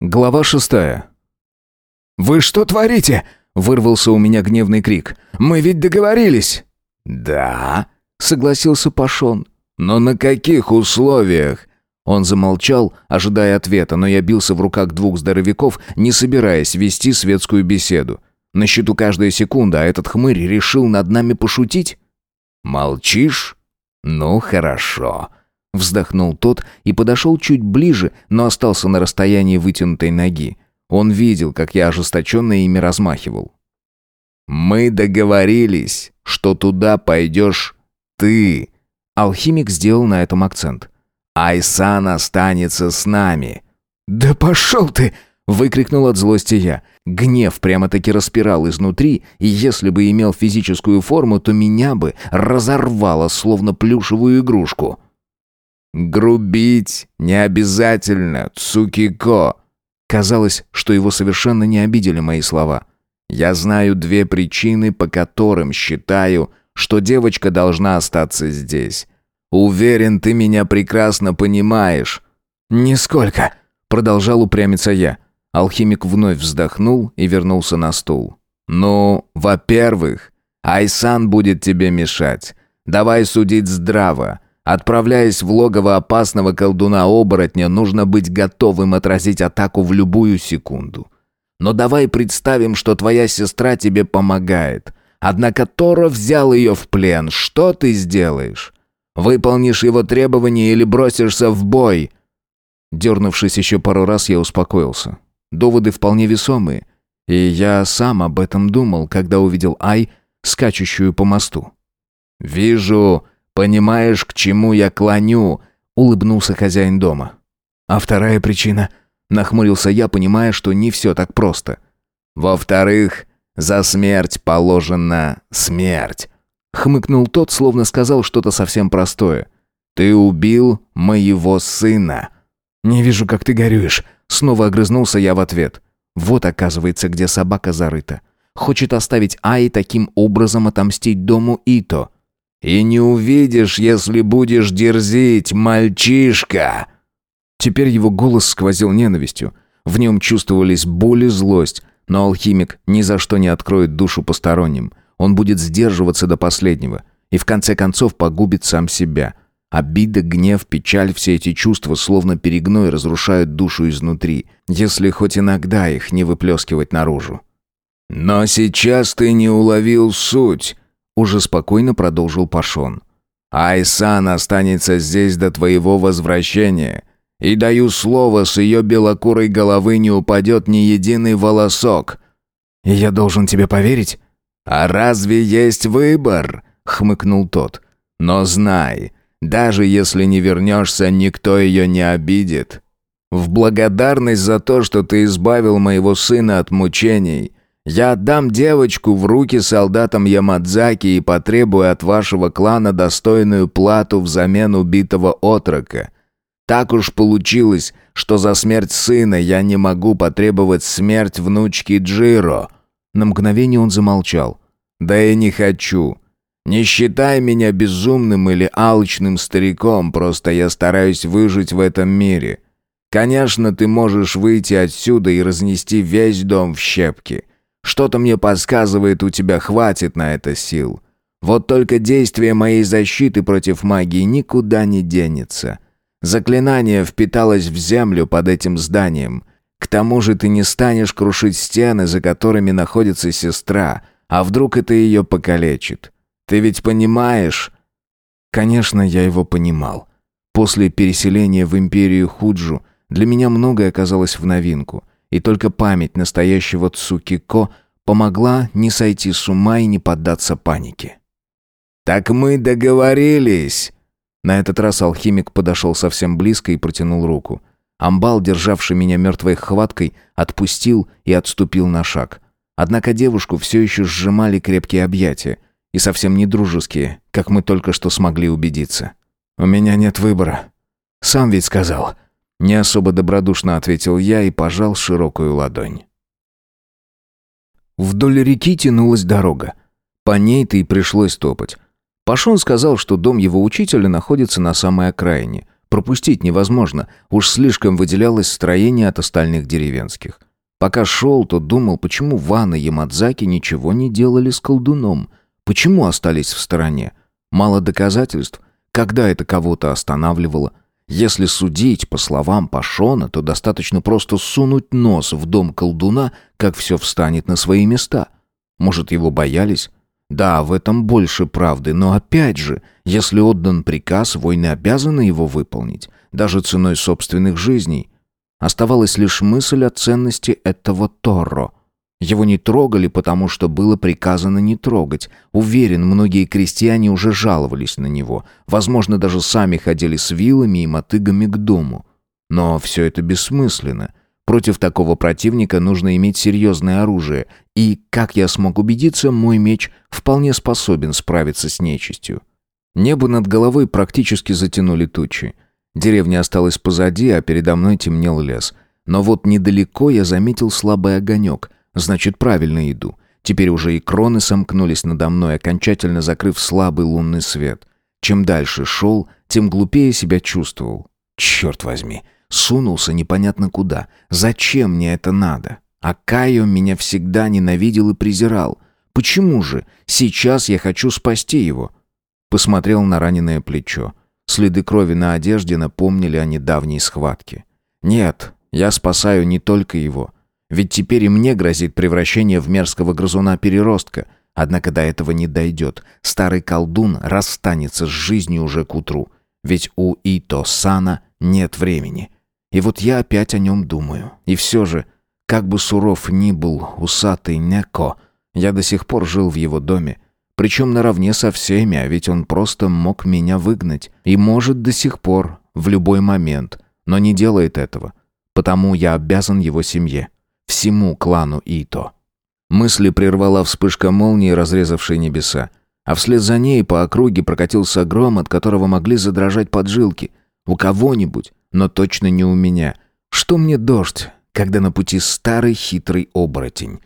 Глава шестая. «Вы что творите?» — вырвался у меня гневный крик. «Мы ведь договорились!» «Да», — согласился Пашон. «Но на каких условиях?» Он замолчал, ожидая ответа, но я бился в руках двух здоровяков, не собираясь вести светскую беседу. На счету каждая секунда, а этот хмырь решил над нами пошутить? «Молчишь? Ну, хорошо». Вздохнул тот и подошел чуть ближе, но остался на расстоянии вытянутой ноги. Он видел, как я ожесточенно ими размахивал. «Мы договорились, что туда пойдешь ты». Алхимик сделал на этом акцент. «Айсан останется с нами». «Да пошел ты!» — выкрикнул от злости я. Гнев прямо-таки распирал изнутри, и если бы имел физическую форму, то меня бы разорвало, словно плюшевую игрушку. «Грубить не обязательно, Цукико!» Казалось, что его совершенно не обидели мои слова. «Я знаю две причины, по которым считаю, что девочка должна остаться здесь. Уверен, ты меня прекрасно понимаешь». «Нисколько», — продолжал упрямиться я. Алхимик вновь вздохнул и вернулся на стул. «Ну, во-первых, Айсан будет тебе мешать. Давай судить здраво. Отправляясь в логово опасного колдуна-оборотня, нужно быть готовым отразить атаку в любую секунду. Но давай представим, что твоя сестра тебе помогает. Однако Тора взял ее в плен. Что ты сделаешь? Выполнишь его требования или бросишься в бой?» Дернувшись еще пару раз, я успокоился. Доводы вполне весомые. И я сам об этом думал, когда увидел Ай, скачущую по мосту. «Вижу, Понимаешь, к чему я клоню?» — улыбнулся хозяин дома. «А вторая причина?» — нахмурился я, понимая, что не все так просто. «Во-вторых, за смерть положена смерть», — хмыкнул тот, словно сказал что-то совсем простое. «Ты убил моего сына». «Не вижу, как ты горюешь», — снова огрызнулся я в ответ. «Вот, оказывается, где собака зарыта. Хочет оставить Ай таким образом отомстить дому Ито». И не увидишь, если будешь дерзить, мальчишка!» Теперь его голос сквозил ненавистью. В нем чувствовались боль и злость, но алхимик ни за что не откроет душу посторонним. Он будет сдерживаться до последнего и в конце концов погубит сам себя. Обида, гнев, печаль – все эти чувства словно перегной разрушают душу изнутри, если хоть иногда их не выплескивать наружу. «Но сейчас ты не уловил суть», уже спокойно продолжил Пашон. «Айсан останется здесь до твоего возвращения. И даю слово, с ее белокурой головы не упадет ни единый волосок». «И я должен тебе поверить?» «А разве есть выбор?» — хмыкнул тот. «Но знай, даже если не вернешься, никто ее не обидит. В благодарность за то, что ты избавил моего сына от мучений, я отдам девочку в руки солдатам Ямадзаки и потребую от вашего клана достойную плату взамен убитого отрока. Так уж получилось, что за смерть сына я не могу потребовать смерть внучки Джиро». На мгновение он замолчал. «Да и не хочу. Не считай меня безумным или алчным стариком, просто я стараюсь выжить в этом мире. Конечно, ты можешь выйти отсюда и разнести весь дом в щепки». Что-то мне подсказывает, у тебя хватит на это сил. Вот только действие моей защиты против магии никуда не денется. Заклинание впиталось в землю под этим зданием. К тому же ты не станешь крушить стены, за которыми находится сестра, а вдруг это ее покалечит. Ты ведь понимаешь? Конечно, я его понимал. После переселения в империю Худжу для меня многое оказалось в новинку и только память настоящего Цукико помогла не сойти с ума и не поддаться панике. «Так мы договорились!» На этот раз алхимик подошел совсем близко и протянул руку. Амбал, державший меня мертвой хваткой, отпустил и отступил на шаг. Однако девушку все еще сжимали крепкие объятия, и совсем не дружеские, как мы только что смогли убедиться. «У меня нет выбора. Сам ведь сказал», не особо добродушно ответил я и пожал широкую ладонь. Вдоль реки тянулась дорога. По ней-то и пришлось топать. Пашон сказал, что дом его учителя находится на самой окраине. Пропустить невозможно, уж слишком выделялось строение от остальных деревенских. Пока шел, то думал, почему Ван и Ямадзаки ничего не делали с колдуном. Почему остались в стороне? Мало доказательств. Когда это кого-то останавливало? Если судить по словам Пашона, то достаточно просто сунуть нос в дом колдуна, как все встанет на свои места. Может, его боялись? Да, в этом больше правды, но опять же, если отдан приказ, войны обязаны его выполнить, даже ценой собственных жизней. Оставалась лишь мысль о ценности этого Торро. Его не трогали, потому что было приказано не трогать. Уверен, многие крестьяне уже жаловались на него. Возможно, даже сами ходили с вилами и мотыгами к дому. Но все это бессмысленно. Против такого противника нужно иметь серьезное оружие. И, как я смог убедиться, мой меч вполне способен справиться с нечистью. Небо над головой практически затянули тучи. Деревня осталась позади, а передо мной темнел лес. Но вот недалеко я заметил слабый огонек. Значит, правильно иду. Теперь уже и кроны сомкнулись надо мной, окончательно закрыв слабый лунный свет. Чем дальше шел, тем глупее себя чувствовал. Черт возьми, сунулся непонятно куда. Зачем мне это надо? А Кайо меня всегда ненавидел и презирал. Почему же? Сейчас я хочу спасти его. Посмотрел на раненое плечо. Следы крови на одежде напомнили о недавней схватке. Нет, я спасаю не только его. Ведь теперь и мне грозит превращение в мерзкого грызуна-переростка. Однако до этого не дойдет. Старый колдун расстанется с жизнью уже к утру. Ведь у Ито-сана нет времени. И вот я опять о нем думаю. И все же, как бы суров ни был усатый Неко, я до сих пор жил в его доме, причем наравне со всеми, а ведь он просто мог меня выгнать. И может до сих пор, в любой момент. Но не делает этого. Потому я обязан его семье. Всему клану Ито. Мысли прервала вспышка молнии, разрезавшей небеса. А вслед за ней по округе прокатился гром, от которого могли задрожать поджилки. У кого-нибудь, но точно не у меня. Что мне дождь, когда на пути старый хитрый оборотень?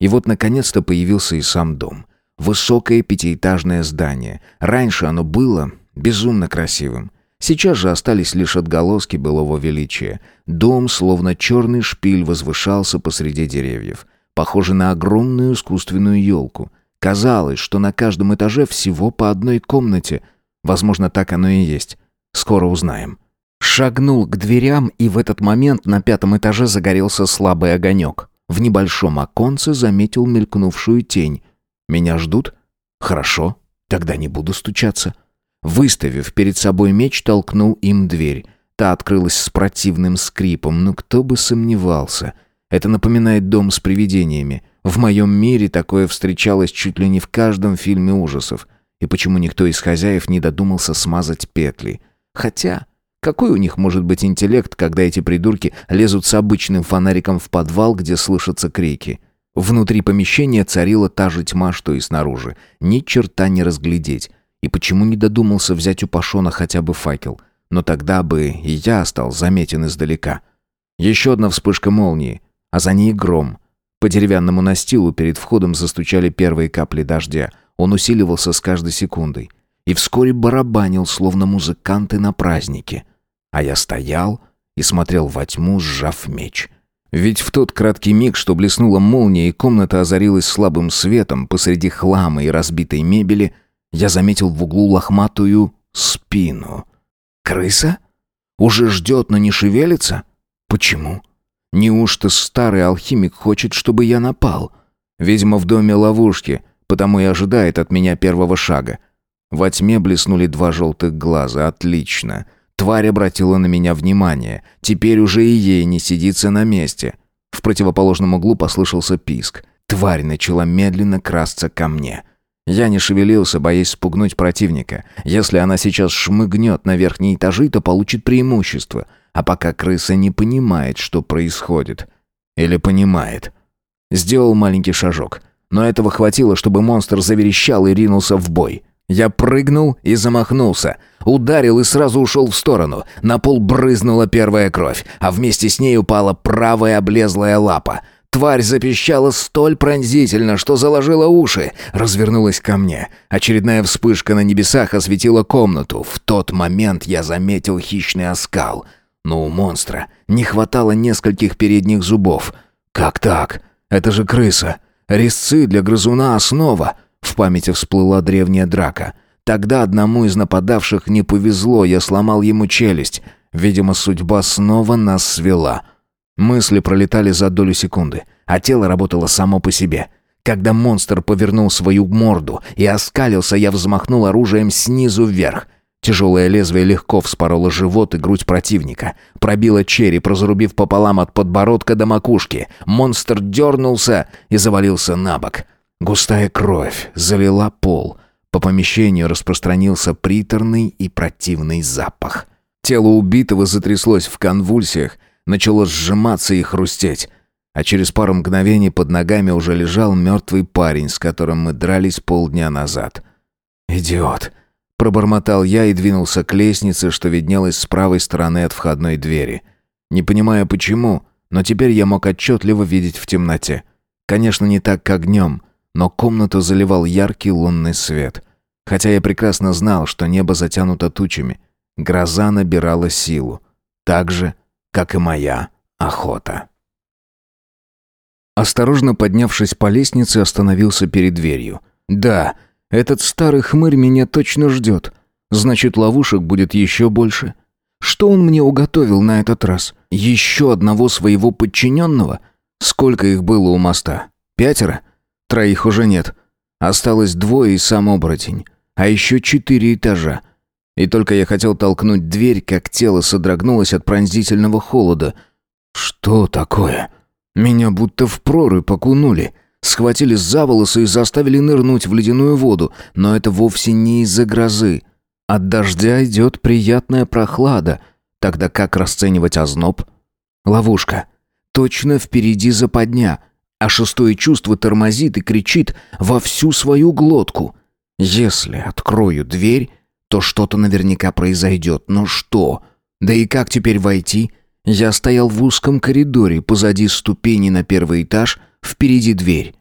И вот наконец-то появился и сам дом. Высокое пятиэтажное здание. Раньше оно было безумно красивым. Сейчас же остались лишь отголоски былого величия. Дом, словно черный шпиль, возвышался посреди деревьев. Похоже на огромную искусственную елку. Казалось, что на каждом этаже всего по одной комнате. Возможно, так оно и есть. Скоро узнаем. Шагнул к дверям, и в этот момент на пятом этаже загорелся слабый огонек. В небольшом оконце заметил мелькнувшую тень. Меня ждут? Хорошо, тогда не буду стучаться. Выставив перед собой меч, толкнул им дверь. Та открылась с противным скрипом, но кто бы сомневался. Это напоминает дом с привидениями. В моем мире такое встречалось чуть ли не в каждом фильме ужасов. И почему никто из хозяев не додумался смазать петли? Хотя, какой у них может быть интеллект, когда эти придурки лезут с обычным фонариком в подвал, где слышатся крики? Внутри помещения царила та же тьма, что и снаружи. Ни черта не разглядеть. И почему не додумался взять у Пашона хотя бы факел? Но тогда бы и я стал заметен издалека. Еще одна вспышка молнии, а за ней гром. По деревянному настилу перед входом застучали первые капли дождя. Он усиливался с каждой секундой. И вскоре барабанил, словно музыканты на празднике. А я стоял и смотрел во тьму, сжав меч — ведь в тот краткий миг, что блеснула молния и комната озарилась слабым светом посреди хлама и разбитой мебели, я заметил в углу лохматую спину. Крыса? Уже ждет, но не шевелится? Почему? Неужто старый алхимик хочет, чтобы я напал? Видимо, в доме ловушки, потому и ожидает от меня первого шага. Во тьме блеснули два желтых глаза. Отлично. Тварь обратила на меня внимание. Теперь уже и ей не сидится на месте. В противоположном углу послышался писк. Тварь начала медленно красться ко мне. Я не шевелился, боясь спугнуть противника. Если она сейчас шмыгнет на верхние этажи, то получит преимущество. А пока крыса не понимает, что происходит. Или понимает. Сделал маленький шажок. Но этого хватило, чтобы монстр заверещал и ринулся в бой. Я прыгнул и замахнулся. Ударил и сразу ушел в сторону. На пол брызнула первая кровь, а вместе с ней упала правая облезлая лапа. Тварь запищала столь пронзительно, что заложила уши, развернулась ко мне. Очередная вспышка на небесах осветила комнату. В тот момент я заметил хищный оскал. Но у монстра не хватало нескольких передних зубов. Как так? Это же крыса. Резцы для грызуна основа. В памяти всплыла древняя драка. Тогда одному из нападавших не повезло, я сломал ему челюсть. Видимо, судьба снова нас свела. Мысли пролетали за долю секунды, а тело работало само по себе. Когда монстр повернул свою морду и оскалился, я взмахнул оружием снизу вверх. Тяжелое лезвие легко вспороло живот и грудь противника. Пробило череп, разрубив пополам от подбородка до макушки. Монстр дернулся и завалился на бок. Густая кровь залила пол. По помещению распространился приторный и противный запах. Тело убитого затряслось в конвульсиях, начало сжиматься и хрустеть. А через пару мгновений под ногами уже лежал мертвый парень, с которым мы дрались полдня назад. «Идиот!» – пробормотал я и двинулся к лестнице, что виднелась с правой стороны от входной двери. Не понимая почему, но теперь я мог отчетливо видеть в темноте. Конечно, не так, как днем, но комнату заливал яркий лунный свет. Хотя я прекрасно знал, что небо затянуто тучами. Гроза набирала силу. Так же, как и моя охота. Осторожно поднявшись по лестнице, остановился перед дверью. Да, этот старый хмырь меня точно ждет. Значит, ловушек будет еще больше. Что он мне уготовил на этот раз? Еще одного своего подчиненного? Сколько их было у моста? Пятеро? Троих уже нет. Осталось двое и сам оборотень. А еще четыре этажа. И только я хотел толкнуть дверь, как тело содрогнулось от пронзительного холода. Что такое? Меня будто в прорубь окунули. Схватили за волосы и заставили нырнуть в ледяную воду. Но это вовсе не из-за грозы. От дождя идет приятная прохлада. Тогда как расценивать озноб? Ловушка. Точно впереди западня. А шестое чувство тормозит и кричит во всю свою глотку. Если открою дверь, то что-то наверняка произойдет. Но что? Да и как теперь войти? Я стоял в узком коридоре, позади ступени на первый этаж, впереди дверь.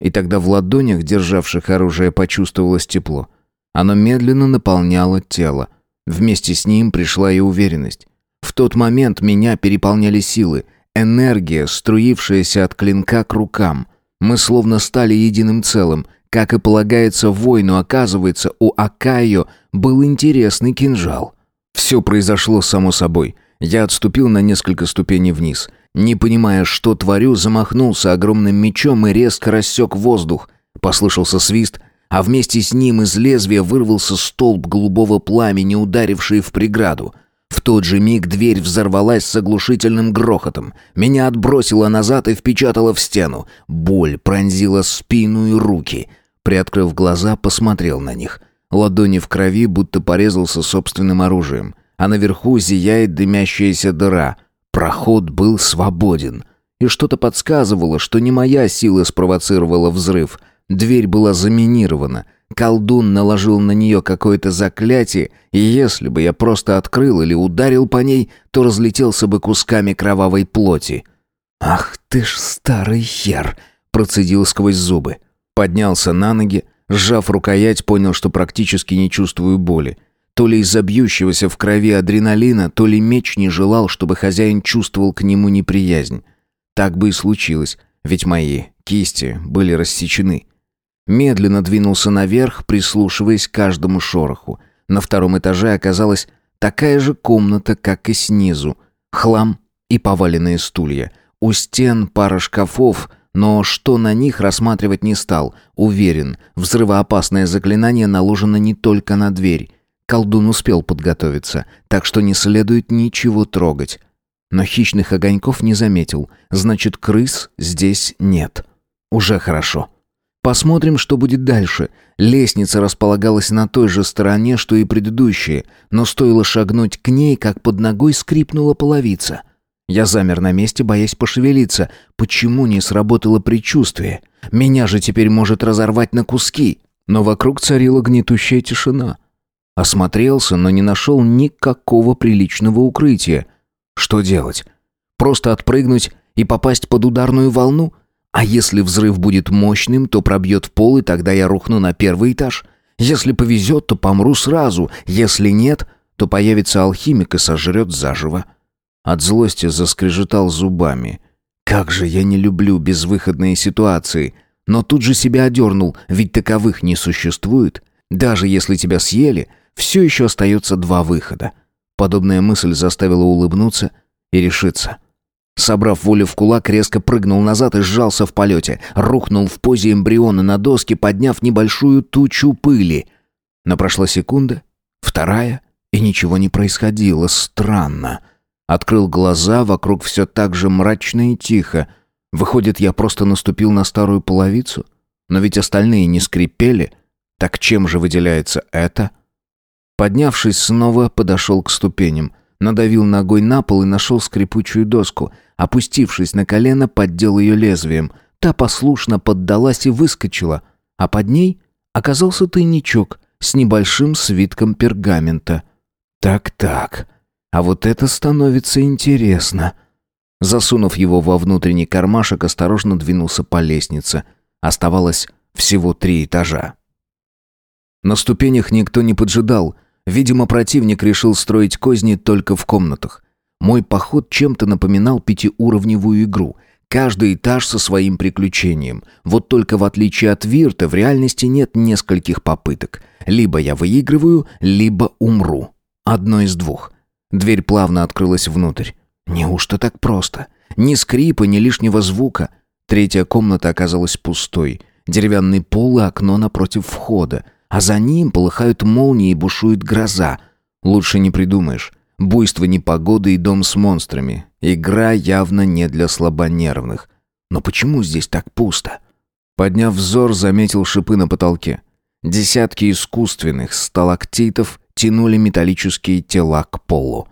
И тогда в ладонях, державших оружие, почувствовалось тепло. Оно медленно наполняло тело. Вместе с ним пришла и уверенность. В тот момент меня переполняли силы, энергия, струившаяся от клинка к рукам. Мы словно стали единым целым — как и полагается воину, оказывается, у Акайо был интересный кинжал. Все произошло само собой. Я отступил на несколько ступеней вниз. Не понимая, что творю, замахнулся огромным мечом и резко рассек воздух. Послышался свист, а вместе с ним из лезвия вырвался столб голубого пламени, ударивший в преграду. Тот же миг дверь взорвалась с оглушительным грохотом. Меня отбросило назад и впечатало в стену. Боль пронзила спину и руки. Приоткрыв глаза, посмотрел на них. Ладони в крови, будто порезался собственным оружием. А наверху зияет дымящаяся дыра. Проход был свободен. И что-то подсказывало, что не моя сила спровоцировала взрыв. Дверь была заминирована. Колдун наложил на нее какое-то заклятие, и если бы я просто открыл или ударил по ней, то разлетелся бы кусками кровавой плоти. «Ах ты ж старый хер!» — процедил сквозь зубы. Поднялся на ноги, сжав рукоять, понял, что практически не чувствую боли. То ли из-за бьющегося в крови адреналина, то ли меч не желал, чтобы хозяин чувствовал к нему неприязнь. Так бы и случилось, ведь мои кисти были рассечены. Медленно двинулся наверх, прислушиваясь к каждому шороху. На втором этаже оказалась такая же комната, как и снизу. Хлам и поваленные стулья. У стен пара шкафов, но что на них рассматривать не стал. Уверен, взрывоопасное заклинание наложено не только на дверь. Колдун успел подготовиться, так что не следует ничего трогать. Но хищных огоньков не заметил, значит, крыс здесь нет. Уже хорошо. Посмотрим, что будет дальше. Лестница располагалась на той же стороне, что и предыдущие, но стоило шагнуть к ней, как под ногой скрипнула половица. Я замер на месте, боясь пошевелиться. Почему не сработало предчувствие? Меня же теперь может разорвать на куски. Но вокруг царила гнетущая тишина. Осмотрелся, но не нашел никакого приличного укрытия. Что делать? Просто отпрыгнуть и попасть под ударную волну? А если взрыв будет мощным, то пробьет пол, и тогда я рухну на первый этаж. Если повезет, то помру сразу. Если нет, то появится алхимик и сожрет заживо. От злости заскрежетал зубами. Как же я не люблю безвыходные ситуации. Но тут же себя одернул, ведь таковых не существует. Даже если тебя съели, все еще остается два выхода. Подобная мысль заставила улыбнуться и решиться. Собрав волю в кулак, резко прыгнул назад и сжался в полете. Рухнул в позе эмбриона на доске, подняв небольшую тучу пыли. Но прошла секунда, вторая, и ничего не происходило. Странно. Открыл глаза, вокруг все так же мрачно и тихо. Выходит, я просто наступил на старую половицу? Но ведь остальные не скрипели. Так чем же выделяется это? Поднявшись снова, подошел к ступеням. Надавил ногой на пол и нашел скрипучую доску. Опустившись на колено, поддел ее лезвием. Та послушно поддалась и выскочила. А под ней оказался тайничок с небольшим свитком пергамента. «Так-так, а вот это становится интересно». Засунув его во внутренний кармашек, осторожно двинулся по лестнице. Оставалось всего три этажа. На ступенях никто не поджидал — Видимо, противник решил строить козни только в комнатах. Мой поход чем-то напоминал пятиуровневую игру. Каждый этаж со своим приключением. Вот только в отличие от Вирта, в реальности нет нескольких попыток. Либо я выигрываю, либо умру. Одно из двух. Дверь плавно открылась внутрь. Неужто так просто? Ни скрипа, ни лишнего звука. Третья комната оказалась пустой. Деревянный пол и окно напротив входа а за ним полыхают молнии и бушует гроза. Лучше не придумаешь. Буйство непогоды и дом с монстрами. Игра явно не для слабонервных. Но почему здесь так пусто? Подняв взор, заметил шипы на потолке. Десятки искусственных сталактитов тянули металлические тела к полу.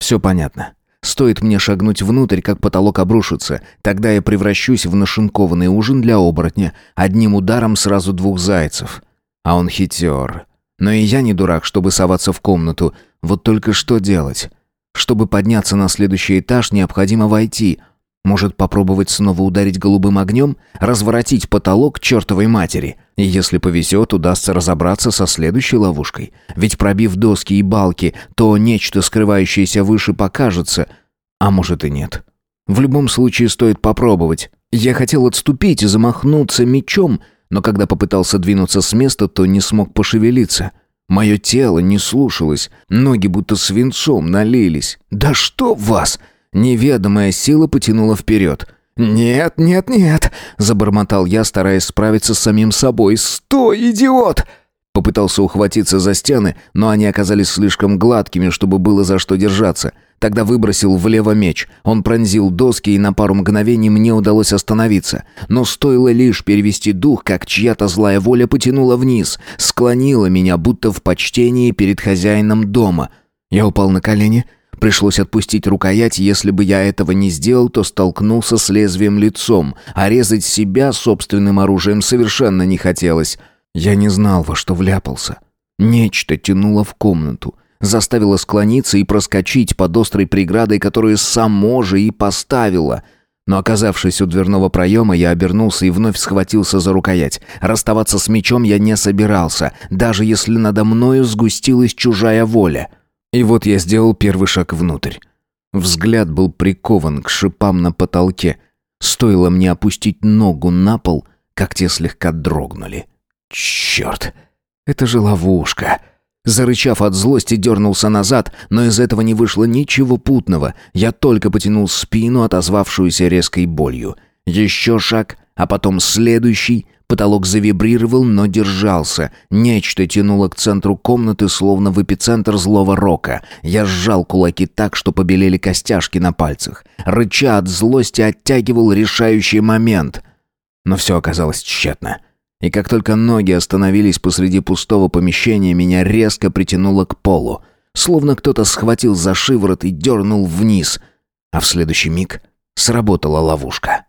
Все понятно. Стоит мне шагнуть внутрь, как потолок обрушится. Тогда я превращусь в нашинкованный ужин для оборотня. Одним ударом сразу двух зайцев. А он хитер. Но и я не дурак, чтобы соваться в комнату. Вот только что делать? Чтобы подняться на следующий этаж, необходимо войти. Может, попробовать снова ударить голубым огнем? Разворотить потолок чертовой матери? И если повезет, удастся разобраться со следующей ловушкой. Ведь пробив доски и балки, то нечто, скрывающееся выше, покажется. А может и нет. В любом случае стоит попробовать. Я хотел отступить и замахнуться мечом, но когда попытался двинуться с места, то не смог пошевелиться. Мое тело не слушалось, ноги будто свинцом налились. «Да что в вас!» Неведомая сила потянула вперед. «Нет, нет, нет!» – забормотал я, стараясь справиться с самим собой. «Стой, идиот!» Попытался ухватиться за стены, но они оказались слишком гладкими, чтобы было за что держаться. Тогда выбросил влево меч. Он пронзил доски, и на пару мгновений мне удалось остановиться. Но стоило лишь перевести дух, как чья-то злая воля потянула вниз, склонила меня, будто в почтении перед хозяином дома. Я упал на колени. Пришлось отпустить рукоять, если бы я этого не сделал, то столкнулся с лезвием лицом, а резать себя собственным оружием совершенно не хотелось. Я не знал, во что вляпался. Нечто тянуло в комнату заставила склониться и проскочить под острой преградой, которую само же и поставила. Но оказавшись у дверного проема, я обернулся и вновь схватился за рукоять. Расставаться с мечом я не собирался, даже если надо мною сгустилась чужая воля. И вот я сделал первый шаг внутрь. Взгляд был прикован к шипам на потолке. Стоило мне опустить ногу на пол, как те слегка дрогнули. «Черт! Это же ловушка!» Зарычав от злости, дернулся назад, но из этого не вышло ничего путного. Я только потянул спину, отозвавшуюся резкой болью. Еще шаг, а потом следующий. Потолок завибрировал, но держался. Нечто тянуло к центру комнаты, словно в эпицентр злого рока. Я сжал кулаки так, что побелели костяшки на пальцах. Рыча от злости оттягивал решающий момент. Но все оказалось тщетно. И как только ноги остановились посреди пустого помещения, меня резко притянуло к полу. Словно кто-то схватил за шиворот и дернул вниз. А в следующий миг сработала ловушка.